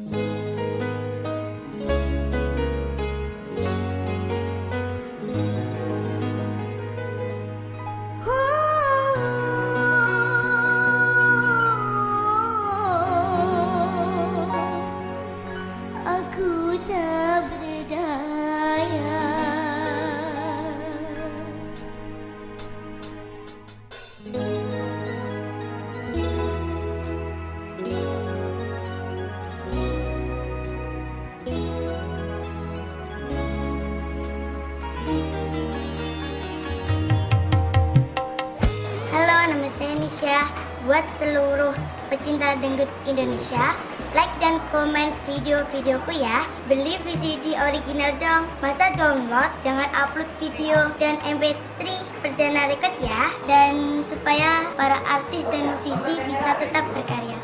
Aku tak Buat seluruh pecinta dangdut Indonesia, like dan komen video-videoku ya. Beli VCD original dong. Masa download, jangan upload video dan MP3 perdana record ya. Dan supaya para artis dan musisi bisa tetap berkarya.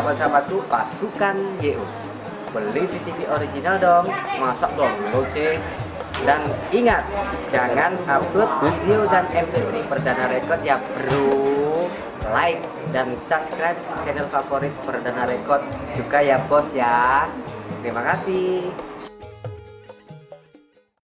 Sahabat-sahabatku pasukan YU Beli VCD original dong Masa download sih Dan ingat Jangan upload video dan MP3 perdana record ya bro. Like dan subscribe channel favorit perdana record juga ya bos ya. Terima kasih